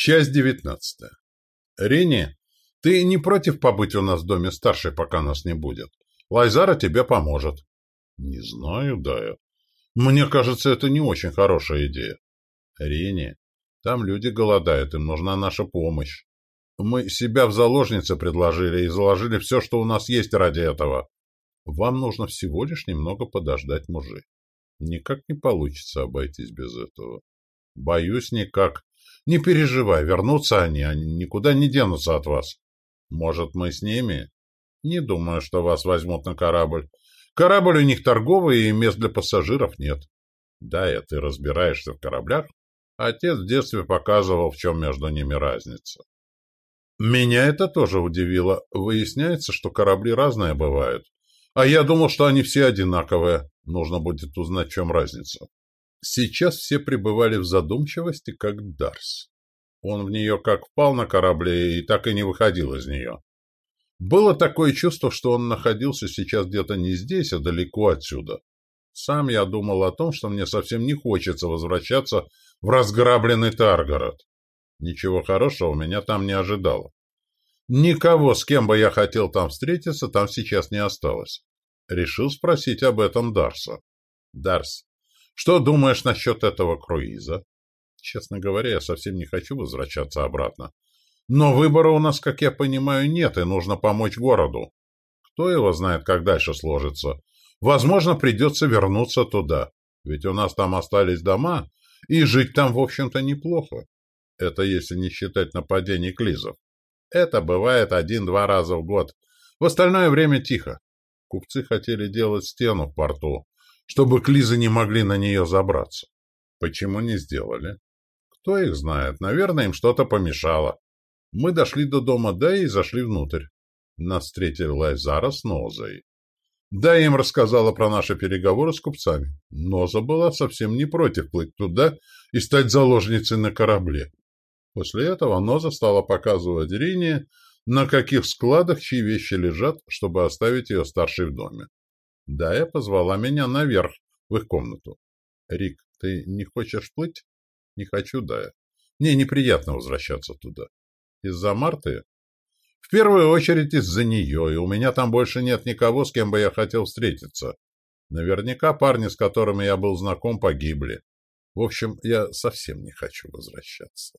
Часть девятнадцатая. Рени, ты не против побыть у нас в доме старшей, пока нас не будет? Лайзара тебе поможет. Не знаю, Дая. Мне кажется, это не очень хорошая идея. Рени, там люди голодают, им нужна наша помощь. Мы себя в заложнице предложили и заложили все, что у нас есть ради этого. Вам нужно всего лишь немного подождать мужей. Никак не получится обойтись без этого. Боюсь, никак. Не переживай, вернутся они, они никуда не денутся от вас. Может, мы с ними? Не думаю, что вас возьмут на корабль. Корабль у них торговый, и мест для пассажиров нет. Да, и ты разбираешься в кораблях. Отец в детстве показывал, в чем между ними разница. Меня это тоже удивило. Выясняется, что корабли разные бывают. А я думал, что они все одинаковые. Нужно будет узнать, в чем разница. Сейчас все пребывали в задумчивости, как Дарс. Он в нее как впал на корабле и так и не выходил из нее. Было такое чувство, что он находился сейчас где-то не здесь, а далеко отсюда. Сам я думал о том, что мне совсем не хочется возвращаться в разграбленный Таргород. Ничего хорошего меня там не ожидало. Никого, с кем бы я хотел там встретиться, там сейчас не осталось. Решил спросить об этом Дарса. Дарс, что думаешь насчет этого круиза? Честно говоря, я совсем не хочу возвращаться обратно. Но выбора у нас, как я понимаю, нет, и нужно помочь городу. Кто его знает, как дальше сложится. Возможно, придется вернуться туда. Ведь у нас там остались дома, и жить там, в общем-то, неплохо. Это если не считать нападений клизов. Это бывает один-два раза в год. В остальное время тихо. Купцы хотели делать стену в порту, чтобы клизы не могли на нее забраться. Почему не сделали? Кто их знает? Наверное, им что-то помешало. Мы дошли до дома Дэи и зашли внутрь. Нас встретили Лайзара с Нозой. Да, им рассказала про наши переговоры с купцами. Ноза была совсем не против плыть туда и стать заложницей на корабле. После этого Ноза стала показывать Рине, на каких складах чьи вещи лежат, чтобы оставить ее старшей в доме. Дая позвала меня наверх, в их комнату. «Рик, ты не хочешь плыть?» «Не хочу, Дая. Мне неприятно возвращаться туда. Из-за Марты?» «В первую очередь из-за нее, и у меня там больше нет никого, с кем бы я хотел встретиться. Наверняка парни, с которыми я был знаком, погибли. В общем, я совсем не хочу возвращаться».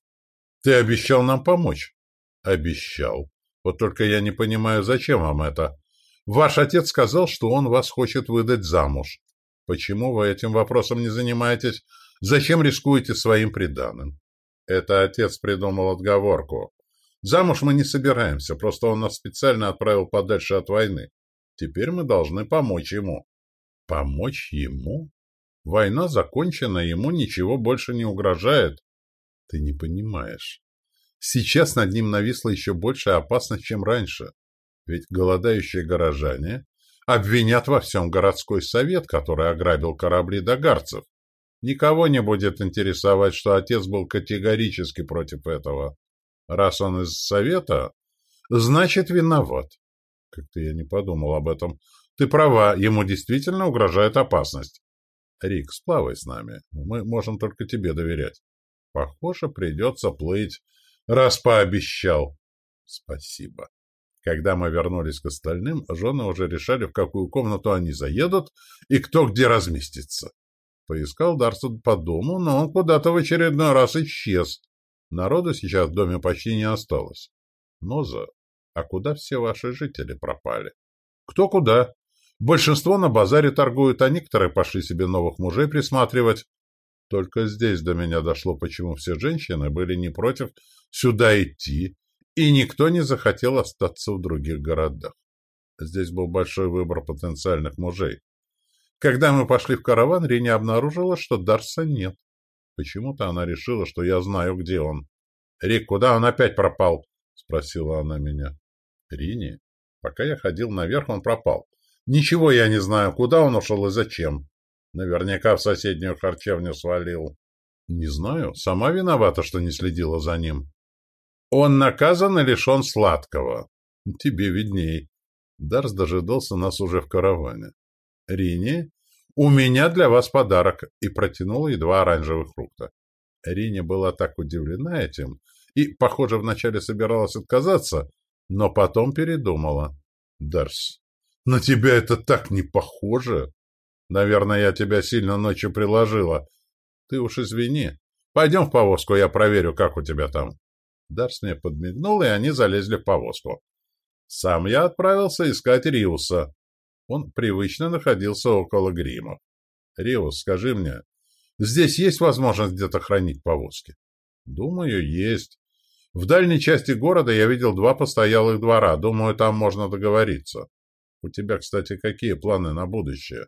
«Ты обещал нам помочь?» «Обещал. Вот только я не понимаю, зачем вам это?» Ваш отец сказал, что он вас хочет выдать замуж. Почему вы этим вопросом не занимаетесь? Зачем рискуете своим приданым? Это отец придумал отговорку. Замуж мы не собираемся, просто он нас специально отправил подальше от войны. Теперь мы должны помочь ему. Помочь ему? Война закончена, ему ничего больше не угрожает. Ты не понимаешь. Сейчас над ним нависла еще большая опасность, чем раньше. Ведь голодающие горожане обвинят во всем городской совет, который ограбил корабли догарцев. Никого не будет интересовать, что отец был категорически против этого. Раз он из совета, значит виноват. Как-то я не подумал об этом. Ты права, ему действительно угрожает опасность. Рик, сплавай с нами. Мы можем только тебе доверять. Похоже, придется плыть, раз пообещал. Спасибо. Когда мы вернулись к остальным, жены уже решали, в какую комнату они заедут и кто где разместится. Поискал Дарсон по дому, но он куда-то в очередной раз исчез. Народу сейчас в доме почти не осталось. Ноза, а куда все ваши жители пропали? Кто куда? Большинство на базаре торгуют, а некоторые пошли себе новых мужей присматривать. Только здесь до меня дошло, почему все женщины были не против сюда идти и никто не захотел остаться в других городах. Здесь был большой выбор потенциальных мужей. Когда мы пошли в караван, Рини обнаружила, что Дарса нет. Почему-то она решила, что я знаю, где он. «Рик, куда он опять пропал?» — спросила она меня. «Рини? Пока я ходил наверх, он пропал. Ничего я не знаю, куда он ушел и зачем. Наверняка в соседнюю харчевню свалил. Не знаю, сама виновата, что не следила за ним. Он наказан и лишен сладкого. Тебе видней. Дарс дожидался нас уже в караване. Рини, у меня для вас подарок, и протянул ей два оранжевых фрукта. Рине была так удивлена этим и, похоже, вначале собиралась отказаться, но потом передумала. Дарс, на тебя это так не похоже. Наверное, я тебя сильно ночью приложила. Ты уж извини. Пойдем в повозку, я проверю, как у тебя там. Дарс мне подмигнул, и они залезли в повозку. Сам я отправился искать Риуса. Он привычно находился около гримов. Риус, скажи мне, здесь есть возможность где-то хранить повозки? Думаю, есть. В дальней части города я видел два постоялых двора. Думаю, там можно договориться. У тебя, кстати, какие планы на будущее?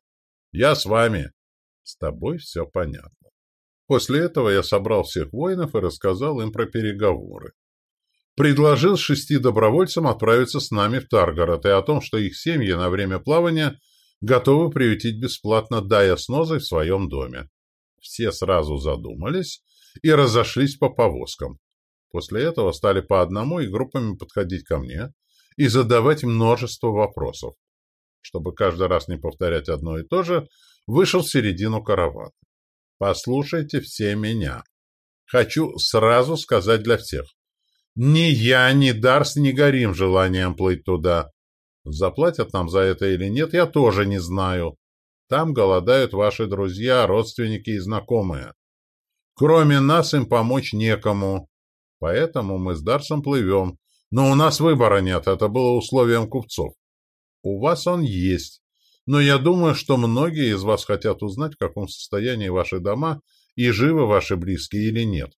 Я с вами. С тобой все понятно. После этого я собрал всех воинов и рассказал им про переговоры. Предложил шести добровольцам отправиться с нами в Таргород и о том, что их семьи на время плавания готовы приютить бесплатно Дая с Нозой в своем доме. Все сразу задумались и разошлись по повозкам. После этого стали по одному и группами подходить ко мне и задавать множество вопросов. Чтобы каждый раз не повторять одно и то же, вышел в середину каравана. Послушайте все меня. Хочу сразу сказать для всех. Ни я, ни Дарс не горим желанием плыть туда. Заплатят нам за это или нет, я тоже не знаю. Там голодают ваши друзья, родственники и знакомые. Кроме нас им помочь некому. Поэтому мы с Дарсом плывем. Но у нас выбора нет, это было условием купцов. У вас он есть. Но я думаю, что многие из вас хотят узнать, в каком состоянии ваши дома и живы ваши близкие или нет.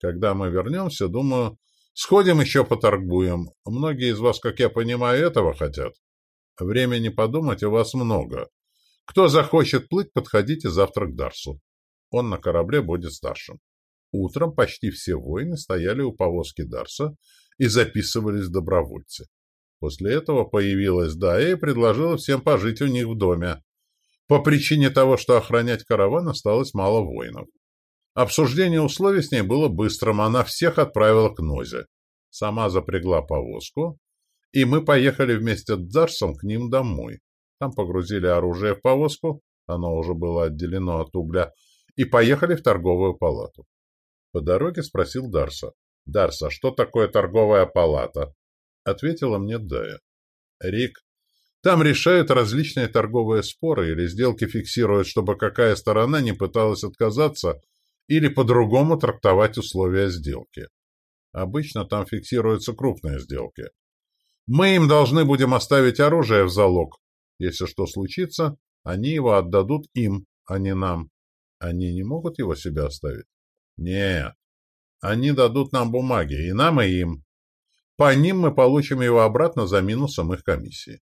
Когда мы вернемся, думаю, сходим еще поторгуем. Многие из вас, как я понимаю, этого хотят. Времени подумать у вас много. Кто захочет плыть, подходите завтра к Дарсу. Он на корабле будет старшим. Утром почти все воины стояли у повозки Дарса и записывались добровольцы. После этого появилась Дая и предложила всем пожить у них в доме. По причине того, что охранять караван осталось мало воинов. Обсуждение условий с ней было быстрым, она всех отправила к Нозе. Сама запрягла повозку, и мы поехали вместе с Дарсом к ним домой. Там погрузили оружие в повозку, оно уже было отделено от угля, и поехали в торговую палату. По дороге спросил Дарса. «Дарса, что такое торговая палата?» Ответила мне Дая. «Рик, там решают различные торговые споры или сделки фиксируют, чтобы какая сторона не пыталась отказаться или по-другому трактовать условия сделки. Обычно там фиксируются крупные сделки. Мы им должны будем оставить оружие в залог. Если что случится, они его отдадут им, а не нам. Они не могут его себе оставить? Не, они дадут нам бумаги, и нам, и им. По ним мы получим его обратно за минусом их комиссии.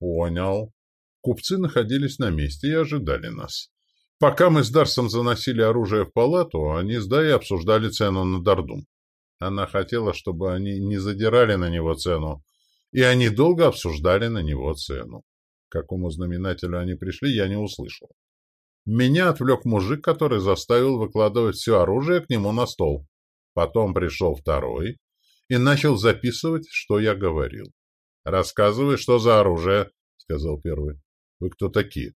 Понял. Купцы находились на месте и ожидали нас. Пока мы с Дарсом заносили оружие в палату, они с Дай обсуждали цену на Дардум. Она хотела, чтобы они не задирали на него цену, и они долго обсуждали на него цену. К какому знаменателю они пришли, я не услышал. Меня отвлек мужик, который заставил выкладывать все оружие к нему на стол. Потом пришел второй и начал записывать, что я говорил. «Рассказывай, что за оружие», — сказал первый. «Вы кто такие?»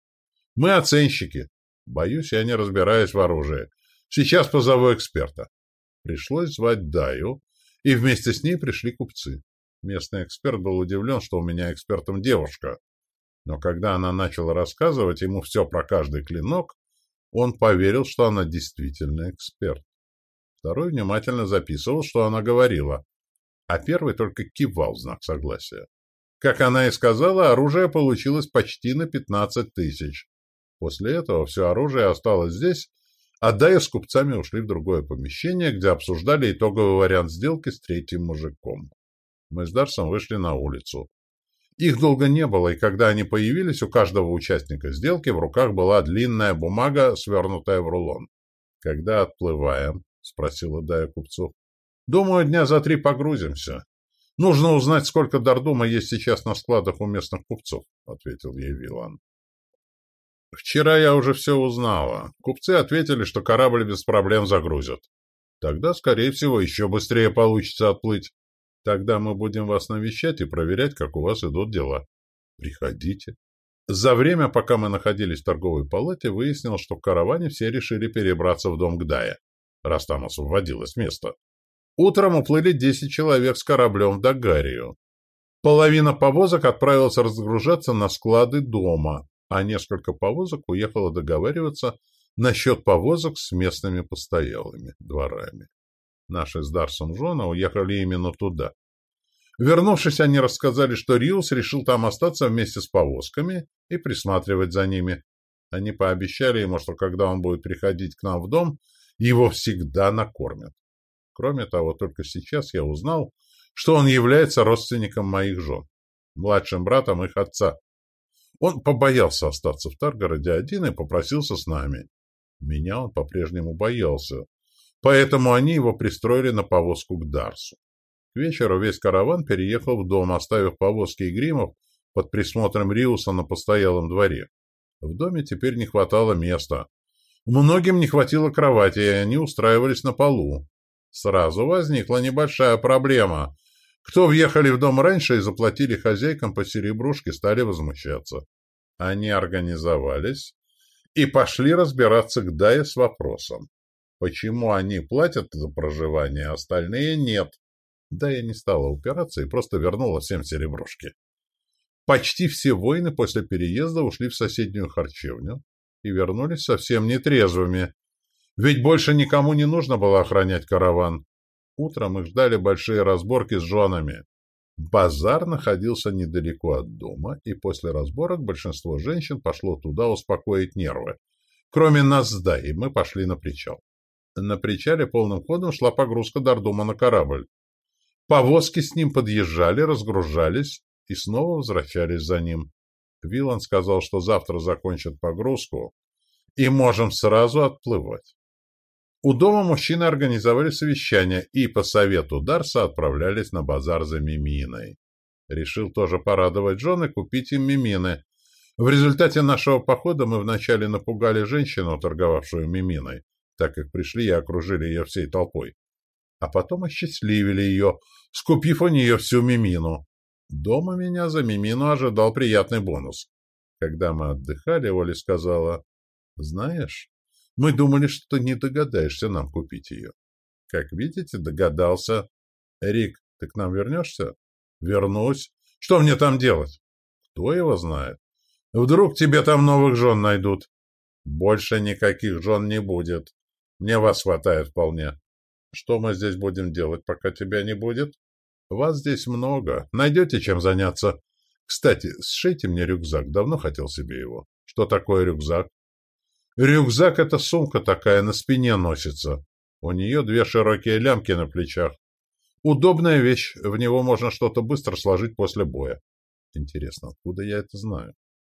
«Мы оценщики. Боюсь, я не разбираюсь в оружии. Сейчас позову эксперта». Пришлось звать Даю, и вместе с ней пришли купцы. Местный эксперт был удивлен, что у меня экспертом девушка, но когда она начала рассказывать ему все про каждый клинок, он поверил, что она действительно эксперт. Второй внимательно записывал, что она говорила, а первый только кивал в знак согласия. Как она и сказала, оружие получилось почти на 15 тысяч. После этого все оружие осталось здесь, а Дая с купцами ушли в другое помещение, где обсуждали итоговый вариант сделки с третьим мужиком. Мы с Дарсом вышли на улицу. Их долго не было, и когда они появились, у каждого участника сделки в руках была длинная бумага, свернутая в рулон. «Когда отплываем?» — спросила Дая купцов. «Думаю, дня за три погрузимся. Нужно узнать, сколько Дардума есть сейчас на складах у местных купцов», — ответил ей Вилан. «Вчера я уже все узнала. Купцы ответили, что корабль без проблем загрузят. Тогда, скорее всего, еще быстрее получится отплыть. Тогда мы будем вас навещать и проверять, как у вас идут дела. Приходите. За время, пока мы находились в торговой палате, выяснил, что в караване все решили перебраться в дом Гдая. раз там освободилось место. Утром уплыли десять человек с кораблем в Дагарию. Половина повозок отправилась разгружаться на склады дома, а несколько повозок уехало договариваться насчет повозок с местными постоялыми дворами. Наши с Дарсом Жона уехали именно туда. Вернувшись, они рассказали, что Риус решил там остаться вместе с повозками и присматривать за ними. Они пообещали ему, что когда он будет приходить к нам в дом, его всегда накормят. Кроме того, только сейчас я узнал, что он является родственником моих жен, младшим братом их отца. Он побоялся остаться в Таргороде один и попросился с нами. Меня он по-прежнему боялся, поэтому они его пристроили на повозку к Дарсу. К вечеру весь караван переехал в дом, оставив повозки и гримов под присмотром Риуса на постоялом дворе. В доме теперь не хватало места. Многим не хватило кровати, и они устраивались на полу. Сразу возникла небольшая проблема. Кто въехали в дом раньше и заплатили хозяйкам по серебрушке, стали возмущаться. Они организовались и пошли разбираться к Дае с вопросом. Почему они платят за проживание, а остальные нет? Дая не стала упираться и просто вернула всем серебрушки. Почти все воины после переезда ушли в соседнюю харчевню и вернулись совсем нетрезвыми. Ведь больше никому не нужно было охранять караван. Утром их ждали большие разборки с женами. Базар находился недалеко от дома, и после разборок большинство женщин пошло туда успокоить нервы. Кроме нас с Даей, мы пошли на причал. На причале полным ходом шла погрузка Дардума на корабль. Повозки с ним подъезжали, разгружались и снова возвращались за ним. Вилан сказал, что завтра закончат погрузку, и можем сразу отплывать. У дома мужчины организовали совещание и по совету Дарса отправлялись на базар за миминой. Решил тоже порадовать жены, купить им мимины. В результате нашего похода мы вначале напугали женщину, торговавшую миминой, так как пришли и окружили ее всей толпой. А потом осчастливили ее, скупив у нее всю мимину. Дома меня за мимину ожидал приятный бонус. Когда мы отдыхали, Оля сказала, «Знаешь, мы думали, что ты не догадаешься нам купить ее. Как видите, догадался. Рик, ты к нам вернешься? Вернусь. Что мне там делать? Кто его знает? Вдруг тебе там новых жен найдут? Больше никаких жен не будет. Мне вас хватает вполне. Что мы здесь будем делать, пока тебя не будет? Вас здесь много. Найдете чем заняться. Кстати, сшейте мне рюкзак. Давно хотел себе его. Что такое рюкзак? Рюкзак — это сумка такая, на спине носится. У нее две широкие лямки на плечах. Удобная вещь, в него можно что-то быстро сложить после боя. Интересно, откуда я это знаю?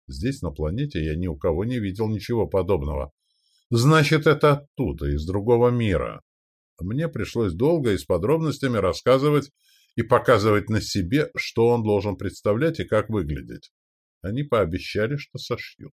Здесь, на планете, я ни у кого не видел ничего подобного. Значит, это оттуда, из другого мира. Мне пришлось долго и с подробностями рассказывать и показывать на себе, что он должен представлять и как выглядеть. Они пообещали, что сошьют.